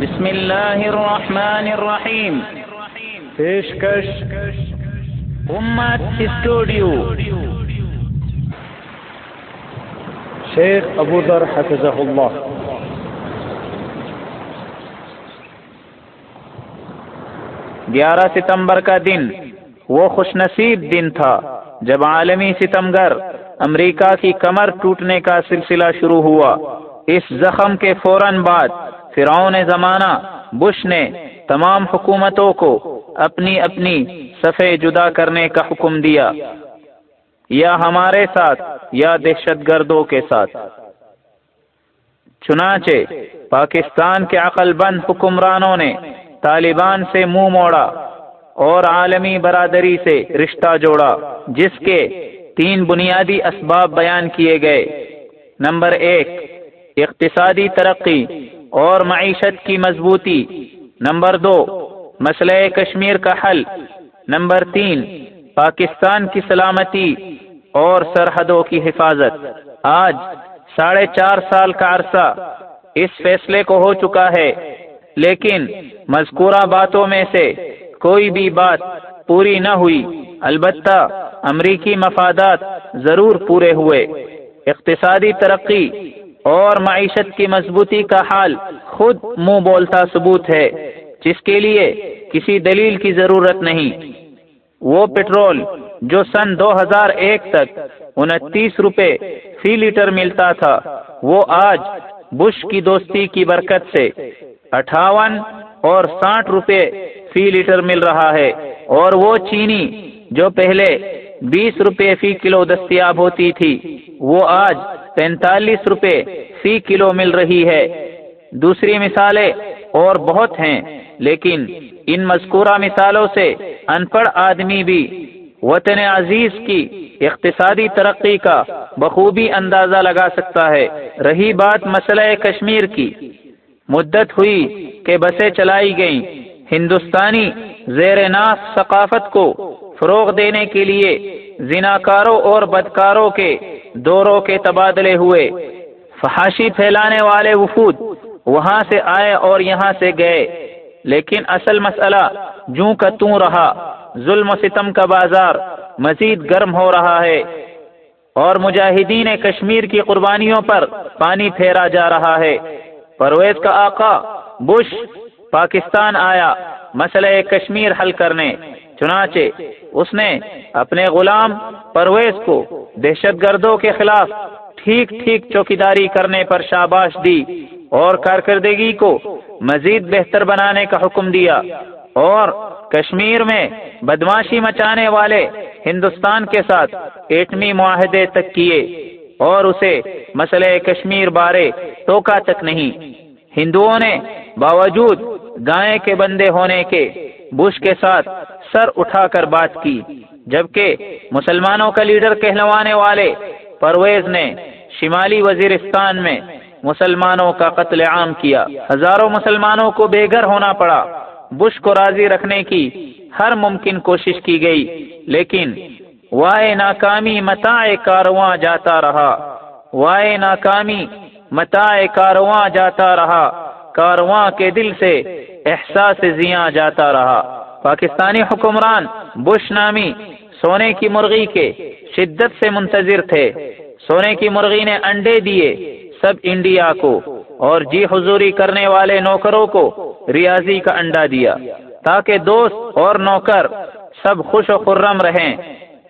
بسم الله الرحمن الرحيم پیشکش. امت اسٹوڈیو. شیخ ابو ذر حفظہ اللہ. گیارہ ستمبر کا دن. وہ خوش نصیب دن تھا جب عالمی ستمگر امریکہ کی کمر ٹوٹنے کا سلسلہ شروع ہوا. اس زخم کے فوراً بعد فرعون زمانہ، بش نے تمام حکومتوں کو اپنی اپنی صفے جدا کرنے کا حکم دیا۔ یا ہمارے ساتھ، یا دہشت گردوں کے ساتھ۔ چنانچہ، پاکستان کے عقل بند حکمرانوں نے طالبان سے منہ موڑا اور عالمی برادری سے رشتہ جوڑا، جس کے تین بنیادی اسباب بیان کیے گئے۔ نمبر ایک، اقتصادی ترقی۔ اور معیشت کی مضبوطی۔ نمبر دو، مسئلہ کشمیر کا حل۔ نمبر تین، پاکستان کی سلامتی اور سرحدوں کی حفاظت۔ آج ساڑھے چار سال کا عرصہ اس فیصلے کو ہو چکا ہے، لیکن مذکورہ باتوں میں سے کوئی بھی بات پوری نہ ہوئی۔ البتہ امریکی مفادات ضرور پورے ہوئے۔ اقتصادی ترقی اور معیشت کی مضبوطی کا حال خود منہ بولتا ثبوت ہے، جس کے لیے کسی دلیل کی ضرورت نہیں۔ وہ پٹرول جو سن دو ہزار ایک تک انتیس روپے فی لیٹر ملتا تھا، وہ آج بش کی دوستی کی برکت سے اٹھاون اور ساٹھ روپے فی لیٹر مل رہا ہے۔ اور وہ چینی جو پہلے بیس روپے فی کلو دستیاب ہوتی تھی۔ وہ آج پینتالیس روپے فی کلو مل رہی ہے۔ دوسری مثالیں اور بہت ہیں، لیکن ان مذکورہ مثالوں سے ان پڑھ آدمی بھی وطن عزیز کی اقتصادی ترقی کا بخوبی اندازہ لگا سکتا ہے۔ رہی بات مسئلہ کشمیر کی۔ مدت ہوئی کہ بسیں چلائی گئیں۔ ہندوستانی زیر ناف ثقافت کو فروغ دینے کے لیے زناکاروں اور بدکاروں کے دوروں کے تبادلے ہوئے۔ فحاشی پھیلانے والے وفود وہاں سے آئے اور یہاں سے گئے۔ لیکن اصل مسئلہ جوں کا توں رہا۔ ظلم و ستم کا بازار مزید گرم ہو رہا ہے اور مجاہدین کشمیر کی قربانیوں پر پانی پھیرا جا رہا ہے۔ پرویز کا آقا بش پاکستان آیا۔ مسئلہ کشمیر حل کرنے۔ چنانچہ اس نے اپنے غلام پرویز کو دہشت گردوں کے خلاف ٹھیک ٹھیک چوکیداری کرنے پر شاباش دی اور کارکردگی کو مزید بہتر بنانے کا حکم دیا اور کشمیر میں بدماشی مچانے والے ہندوستان کے ساتھ ایٹمی معاہدے تک کیے اور اسے مسئلہ کشمیر بارے ٹوکا تک نہیں۔ ہندوؤں نے باوجود گائے کے بندے ہونے کے بش کے ساتھ سر اٹھا کر بات کی، جبکہ مسلمانوں کا لیڈر کہلوانے والے پرویز نے شمالی وزیرستان میں مسلمانوں کا قتل عام کیا۔ ہزاروں مسلمانوں کو بے گھر ہونا پڑا۔ بش کو راضی رکھنے کی ہر ممکن کوشش کی گئی، لیکن وائے ناکامی متا کارواں جاتا رہا۔ وائے ناکامی متا کارواں جاتا رہا۔ کارواں کے دل سے احساس زیاں جاتا رہا۔ پاکستانی حکمران بش نامی سونے کی مرغی کے شدت سے منتظر تھے۔ سونے کی مرغی نے انڈے دیے سب انڈیا کو اور جی حضوری کرنے والے نوکروں کو ریاضی کا انڈا دیا تاکہ دوست اور نوکر سب خوش و خرم رہیں۔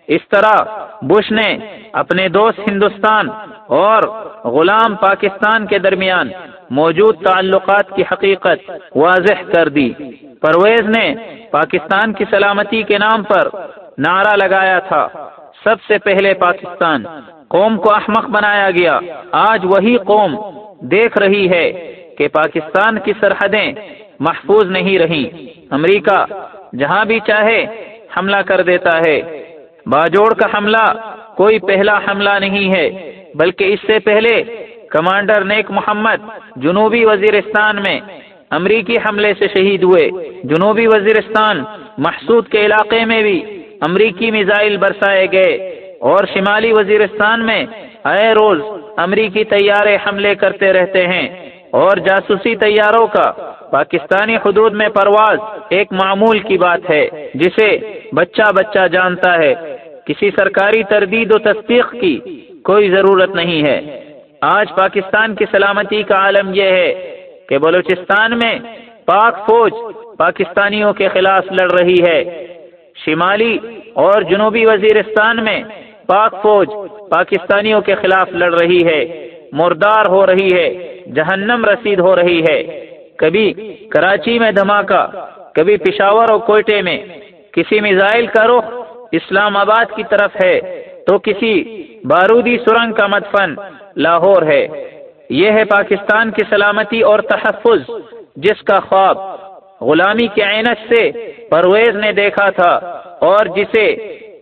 اس طرح بش نے اپنے دوست ہندوستان اور غلام پاکستان کے درمیان موجود تعلقات کی حقیقت واضح کر دی۔ پرویز نے پاکستان کی سلامتی کے نام پر نعرہ لگایا تھا۔ سب سے پہلے پاکستان قوم کو احمق بنایا گیا۔ آج وہی قوم دیکھ رہی ہے کہ پاکستان کی سرحدیں محفوظ نہیں رہی امریکہ جہاں بھی چاہے حملہ کر دیتا ہے۔ باجوڑ کا حملہ کوئی پہلا حملہ نہیں ہے، بلکہ اس سے پہلے کمانڈر نیک محمد جنوبی وزیرستان میں امریکی حملے سے شہید ہوئے۔ جنوبی وزیرستان محسود کے علاقے میں بھی امریکی میزائل برسائے گئے اور شمالی وزیرستان میں اے روز امریکی طیارے حملے کرتے رہتے ہیں اور جاسوسی طیاروں کا پاکستانی حدود میں پرواز ایک معمول کی بات ہے، جسے بچہ بچہ جانتا ہے۔ کسی سرکاری تردید و تصدیق کی کوئی ضرورت نہیں ہے۔ آج پاکستان کی سلامتی کا عالم یہ ہے کہ بلوچستان میں پاک فوج پاکستانیوں کے خلاف لڑ رہی ہے۔ شمالی اور جنوبی وزیرستان میں پاک فوج پاکستانیوں کے خلاف لڑ رہی ہے۔ مردار ہو رہی ہے، جہنم رسید ہو رہی ہے۔ کبھی کراچی میں دھماکہ، کبھی پشاور اور کوئٹے میں۔ کسی میزائل کا رخ اسلام آباد کی طرف ہے تو کسی بارودی سرنگ کا مدفن لاہور ہے۔ یہ ہے پاکستان کی سلامتی اور تحفظ، جس کا خواب غلامی کے عینت سے پرویز نے دیکھا تھا اور جسے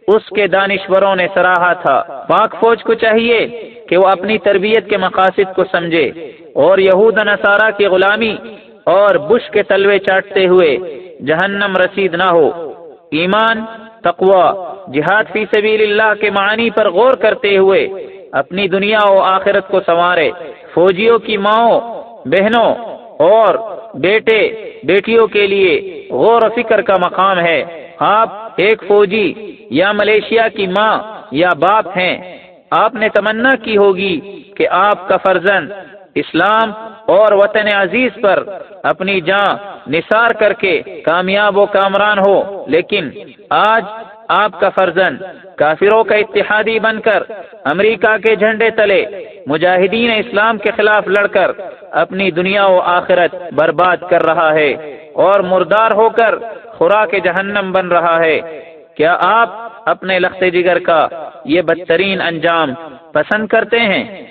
اس کے دانشوروں نے سراہا تھا۔ پاک فوج کو چاہیے کہ وہ اپنی تربیت کے مقاصد کو سمجھے اور یہود نصارہ کی غلامی اور بش کے تلوے چاٹتے ہوئے جہنم رسید نہ ہو۔ ایمان تقوا جہاد فی سبیل اللہ کے معنی پر غور کرتے ہوئے اپنی دنیا و آخرت کو سنوارے۔ فوجیوں کی ماؤں، بہنوں اور بیٹے، بیٹیوں کے لیے غور و فکر کا مقام ہے۔ آپ ایک فوجی یا ملیشیا کی ماں یا باپ ہیں۔ آپ نے تمنا کی ہوگی کہ آپ کا فرزن اسلام اور وطن عزیز پر اپنی جان نثار کر کے کامیاب و کامران ہو۔ لیکن آج آپ کا فرزن کافروں کا اتحادی بن کر امریکہ کے جھنڈے تلے، مجاہدین اسلام کے خلاف لڑ کر اپنی دنیا و آخرت برباد کر رہا ہے اور مردار ہو کر خوراک جہنم بن رہا ہے۔ کیا آپ اپنے لخت جگر کا یہ بدترین انجام پسند کرتے ہیں؟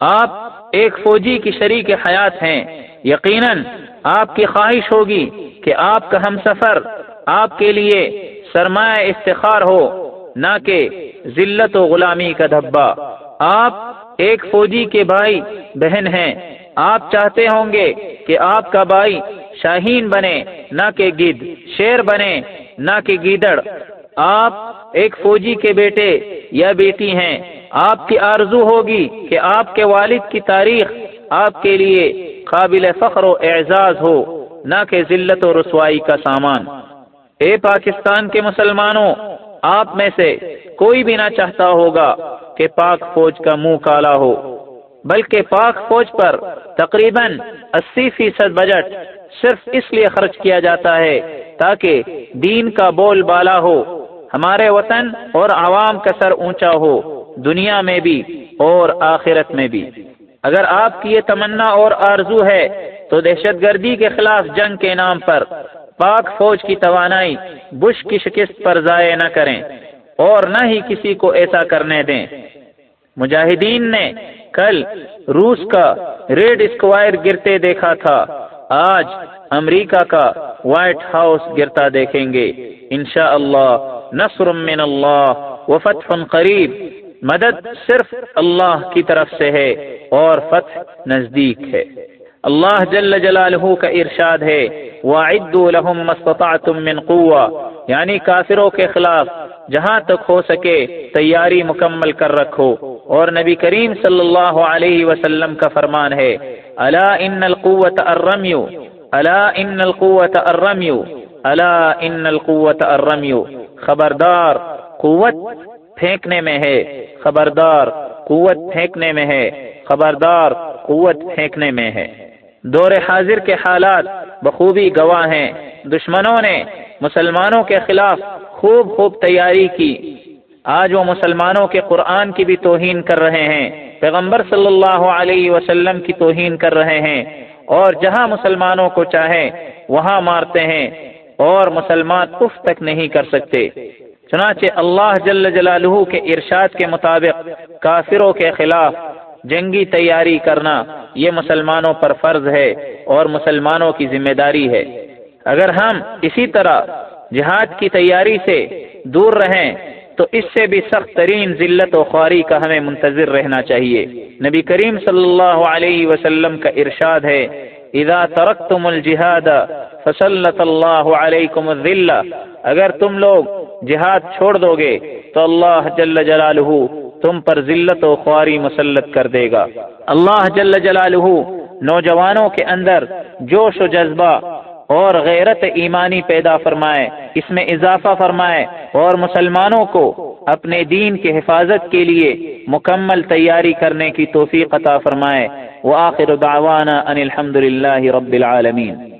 آپ ایک فوجی کی شریک حیات ہیں۔ یقیناً آپ کی خواہش ہوگی کہ آپ کا ہم سفر آپ کے لیے سرمایہ استخار ہو، نہ کہ ذلت و غلامی کا دھبا۔ آپ ایک فوجی کے بھائی، بہن ہیں۔ آپ چاہتے ہوں گے کہ آپ کا بھائی شاہین بنے، نہ کہ گد، شیر بنے، نہ کہ گیدڑ۔ آپ ایک فوجی کے بیٹے یا بیٹی ہیں۔ آپ کی آرزو ہوگی کہ آپ کے والد کی تاریخ آپ کے لیے قابل فخر و اعزاز ہو، نہ کہ ذلت و رسوائی کا سامان۔ اے پاکستان کے مسلمانوں، آپ میں سے کوئی بھی نہ چاہتا ہوگا کہ پاک فوج کا منہ کالا ہو، بلکہ پاک فوج پر تقریباً اسی فیصد بجٹ صرف اس لیے خرچ کیا جاتا ہے تاکہ دین کا بول بالا ہو، ہمارے وطن اور عوام کا سر اونچا ہو، دنیا میں بھی اور آخرت میں بھی۔ اگر آپ کی یہ تمنا اور آرزو ہے، تو دہشت گردی کے خلاف جنگ کے نام پر پاک فوج کی توانائی بش کی شکست پر ضائع نہ کریں اور نہ ہی کسی کو ایسا کرنے دیں۔ مجاہدین نے کل روس کا ریڈ اسکوائر گرتے دیکھا تھا۔ آج امریکہ کا وائٹ ہاؤس گرتا دیکھیں گے۔ انشاءاللہ نصر من اللہ و فتح قریب۔ مدد صرف اللہ کی طرف سے ہے اور فتح نزدیک ہے۔ اللہ جل جلالہ کا ارشاد ہے۔ وَعِدُّوا لَهُمْ مَسْتَطَعْتُم مِّن قُوَّةٍ یعنی کافروں کے خلاف جہاں تک ہو سکے تیاری مکمل کر رکھو۔ اور نبی کریم صلی اللہ علیہ وسلم کا فرمان ہے، الا ان القوت الرمیو الا ان القوت الرمیو الا ان القوت الرمیو خبردار، قوت پھینکنے میں ہے۔ خبردار، قوت پھینکنے میں ہے۔ خبردار، قوت پھینکنے میں ہے۔ دور حاضر کے حالات بخوبی گواہ ہیں۔ دشمنوں نے مسلمانوں کے خلاف خوب خوب تیاری کی۔ آج وہ مسلمانوں کے قرآن کی بھی توہین کر رہے ہیں۔ پیغمبر صلی اللہ علیہ وسلم کی توہین کر رہے ہیں۔ اور جہاں مسلمانوں کو چاہیں وہاں مارتے ہیں۔ اور مسلمان اف تک نہیں کر سکتے۔ چنانچہ اللہ جل جلالہ کے ارشاد کے مطابق کافروں کے خلاف جنگی تیاری کرنا یہ مسلمانوں پر فرض ہے اور مسلمانوں کی ذمہ داری ہے۔ اگر ہم اسی طرح جہاد کی تیاری سے دور رہیں، تو اس سے بھی سخت ترین ذلت و خواری کا ہمیں منتظر رہنا چاہیے۔ نبی کریم صلی اللہ علیہ وسلم کا ارشاد ہے، اذا ترکتم الجہاد فسلط اللہ علیکم الذلہ۔ اگر تم لوگ جہاد چھوڑ دو گے تو اللہ جل جلالہ تم پر ذلت و خواری مسلط کر دے گا۔ اللہ جل جلالہ نوجوانوں کے اندر جوش و جذبہ اور غیرت ایمانی پیدا فرمائے، اس میں اضافہ فرمائے اور مسلمانوں کو اپنے دین کی حفاظت کے لیے مکمل تیاری کرنے کی توفیق عطا فرمائے۔ وآخر دعوانا ان الحمد رب العالمین۔